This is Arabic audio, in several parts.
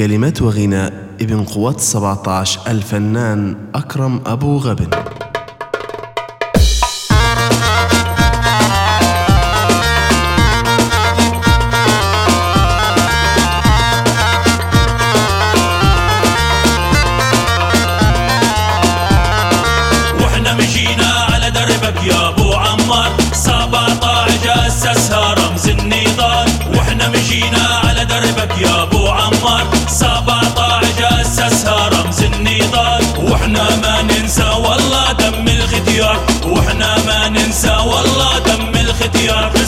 كلمات وغناء ابن قوات 17 الفنان أكرم أبو غبن. وإحنا مشينا على دربك يا عمار. 17 اسسها رمز النضال وإحنا مشينا على دربك يا أبو عمار. ننسى والله دم الختيار في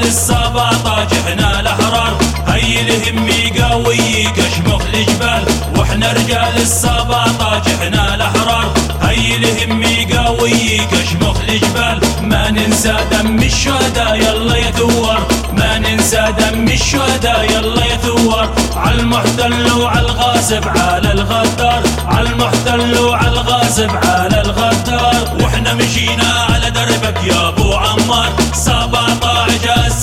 السبعطة جحنا الأحرار. هي الهم قوي كشمخ الجبال. وإحنا رجال السبعطة جحنا الأحرار. هي الهم قوي كشمخ الجبال. ما ننسى دم الشهداء يلا يثور ما ننسى دم الشهداء يلا يثور على المحتل وعلى الغاصب على الغدار. على المحتل وعلى الغاصب على الغدار. وإحنا مشينا على دربك يا أبو عمار. 17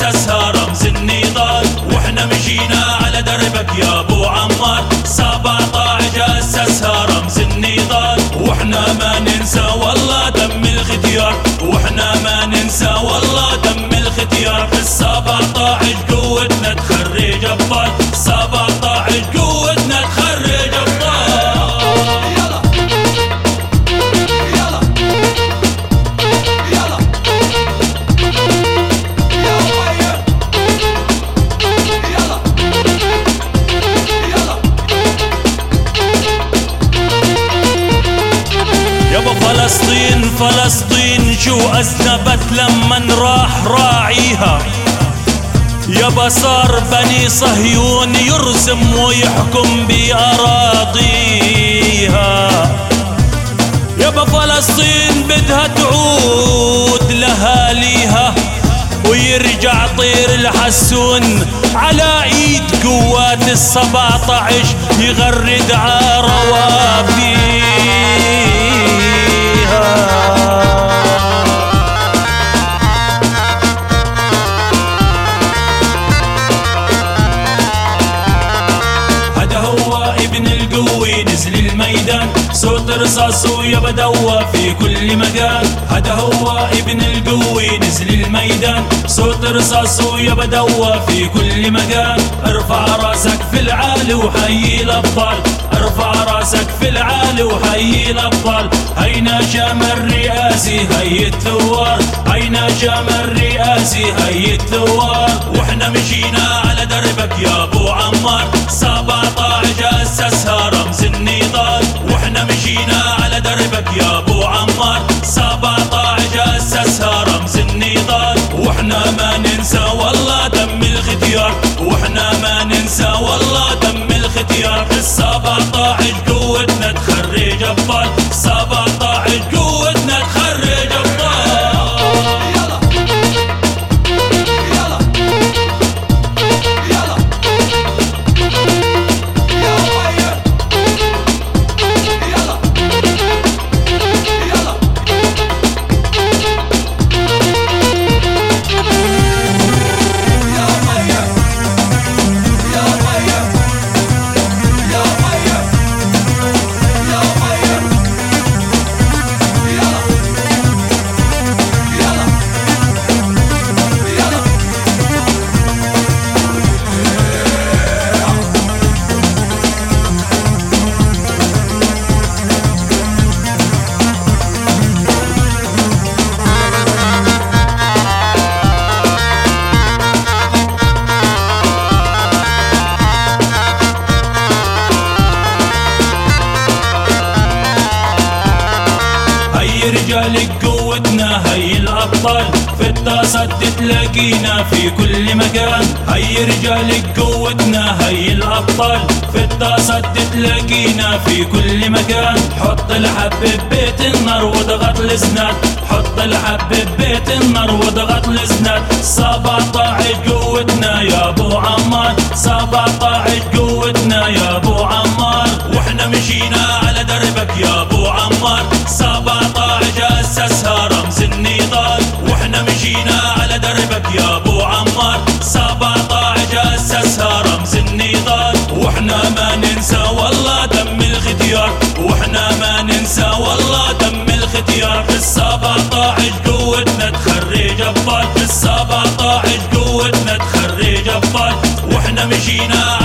اسسها رمز النضال وإحنا مشينا على دربك يا أبو عمار. 17 اسسها رمز النضال وإحنا ما ننسى والله دم الختيار. وإحنا ما ننسى والله دم الختيار. في ال 17 فلسطين شو أذنبت لمن راح راعيها. يابا صار بني صهيون يرسم ويحكم بأراضيها. يابا فلسطين بدها تعود لهاليها ويرجع طير الحسون على إيد قوات السبعة عشر يغرد عروافيها صوت رصاصه يا بدوى في كل مكان. هذا هو ابن القوي نزل الميدان. صوت رصاصه يا بدوى في كل مكان. ارفع راسك في العالي وحيي الأبطال. ارفع راسك في العالي وحيي الأبطال. هينا شام الرئاسي هي الثوار. هينا شام الرئاسي هي الثوار. وإحنا مشينا على دربك يا أبو عمار. 17 وإحنا ما ننسى والله دم الختيار وإحنا ما ننسى والله دم الختيار في ال 17 رجالك قوتنا هي الأبطال. في التصد تلاقينا في كل مكان. هي رجالك قوتنا هي الأبطال. في التصد تلاقينا في كل مكان. حط الحب ببيت النار واضغط الزناد حط الحب ببيت النار واضغط الزناد 17 قوتنا يا أبو عمار الختيار وإحنا ما ننسى والله دم الختيار. في السبعطاعش قوتنا تخرج ابطال في السبعطاعش قوتنا تخرج ابطال وإحنا مشينا